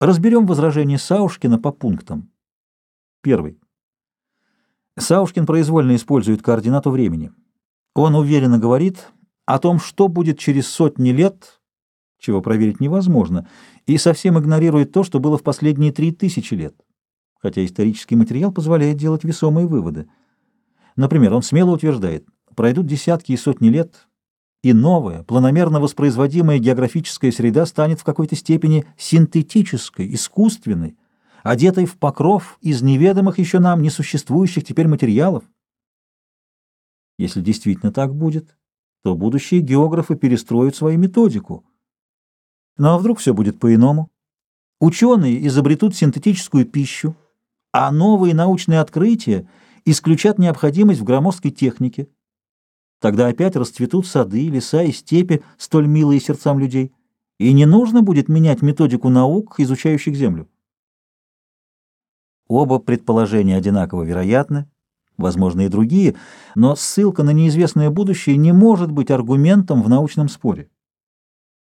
Разберем возражение Саушкина по пунктам. Первый. Саушкин произвольно использует координату времени. Он уверенно говорит о том, что будет через сотни лет, чего проверить невозможно, и совсем игнорирует то, что было в последние три тысячи лет, хотя исторический материал позволяет делать весомые выводы. Например, он смело утверждает, пройдут десятки и сотни лет, и новая, планомерно воспроизводимая географическая среда станет в какой-то степени синтетической, искусственной, одетой в покров из неведомых еще нам несуществующих теперь материалов. Если действительно так будет, то будущие географы перестроят свою методику. Ну а вдруг все будет по-иному? Ученые изобретут синтетическую пищу, а новые научные открытия исключат необходимость в громоздкой технике. Тогда опять расцветут сады, леса и степи, столь милые сердцам людей, и не нужно будет менять методику наук, изучающих Землю. Оба предположения одинаково вероятны, возможно и другие, но ссылка на неизвестное будущее не может быть аргументом в научном споре.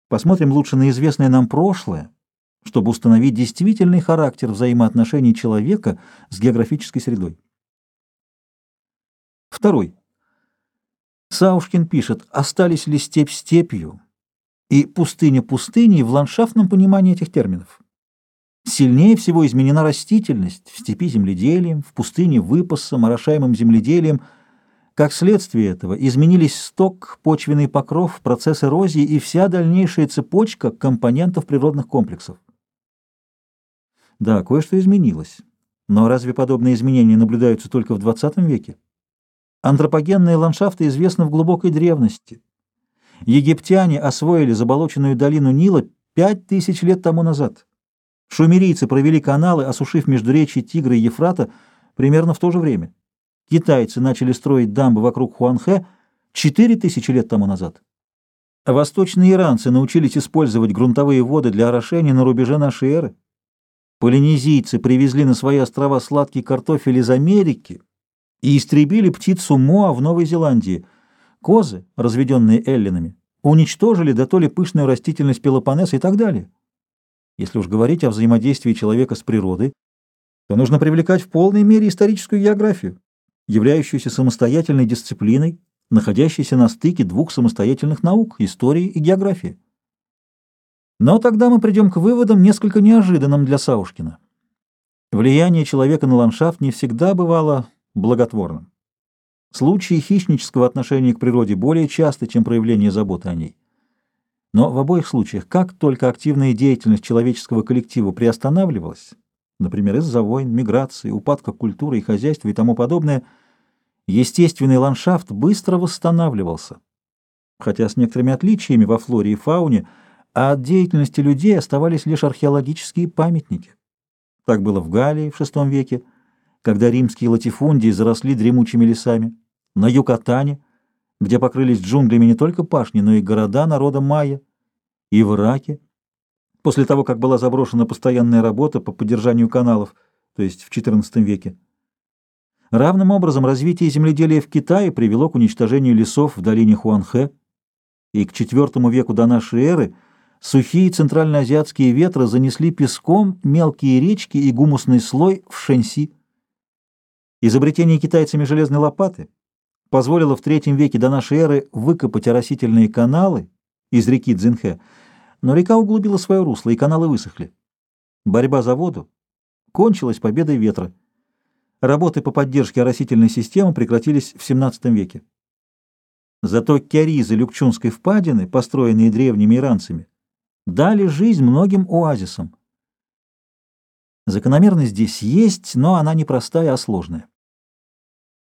Посмотрим лучше на известное нам прошлое, чтобы установить действительный характер взаимоотношений человека с географической средой. Второй. Саушкин пишет, остались ли степь степью и пустыня пустыней в ландшафтном понимании этих терминов. Сильнее всего изменена растительность в степи земледелием, в пустыне выпасом, орошаемым земледелием. Как следствие этого изменились сток, почвенный покров, процесс эрозии и вся дальнейшая цепочка компонентов природных комплексов. Да, кое-что изменилось. Но разве подобные изменения наблюдаются только в 20 веке? Антропогенные ландшафты известны в глубокой древности. Египтяне освоили заболоченную долину Нила пять тысяч лет тому назад. Шумерийцы провели каналы, осушив междуречье Тигра и Ефрата примерно в то же время. Китайцы начали строить дамбы вокруг Хуанхэ четыре тысячи лет тому назад. Восточные иранцы научились использовать грунтовые воды для орошения на рубеже нашей эры. Полинезийцы привезли на свои острова сладкий картофель из Америки и истребили птицу Моа в Новой Зеландии. Козы, разведенные эллинами, уничтожили да то ли пышную растительность Пелопоннеса и так далее. Если уж говорить о взаимодействии человека с природой, то нужно привлекать в полной мере историческую географию, являющуюся самостоятельной дисциплиной, находящейся на стыке двух самостоятельных наук – истории и географии. Но тогда мы придем к выводам, несколько неожиданным для Саушкина. Влияние человека на ландшафт не всегда бывало благотворным. Случаи хищнического отношения к природе более часты, чем проявление заботы о ней. Но в обоих случаях, как только активная деятельность человеческого коллектива приостанавливалась, например, из-за войн, миграции, упадка культуры и хозяйства и тому подобное, естественный ландшафт быстро восстанавливался, хотя с некоторыми отличиями во флоре и фауне, а от деятельности людей оставались лишь археологические памятники. Так было в Галлии в VI веке, когда римские латифундии заросли дремучими лесами, на Юкатане, где покрылись джунглями не только пашни, но и города народа майя, и в Ираке, после того, как была заброшена постоянная работа по поддержанию каналов, то есть в XIV веке. Равным образом развитие земледелия в Китае привело к уничтожению лесов в долине Хуанхэ, и к IV веку до нашей эры сухие центральноазиатские ветры занесли песком мелкие речки и гумусный слой в Шэньси. Изобретение китайцами железной лопаты позволило в III веке до нашей эры выкопать оросительные каналы из реки Цзинхэ, но река углубила свое русло, и каналы высохли. Борьба за воду кончилась победой ветра. Работы по поддержке оросительной системы прекратились в XVII веке. Зато кяризы Люкчунской впадины, построенные древними иранцами, дали жизнь многим оазисам. Закономерность здесь есть, но она не простая, а сложная.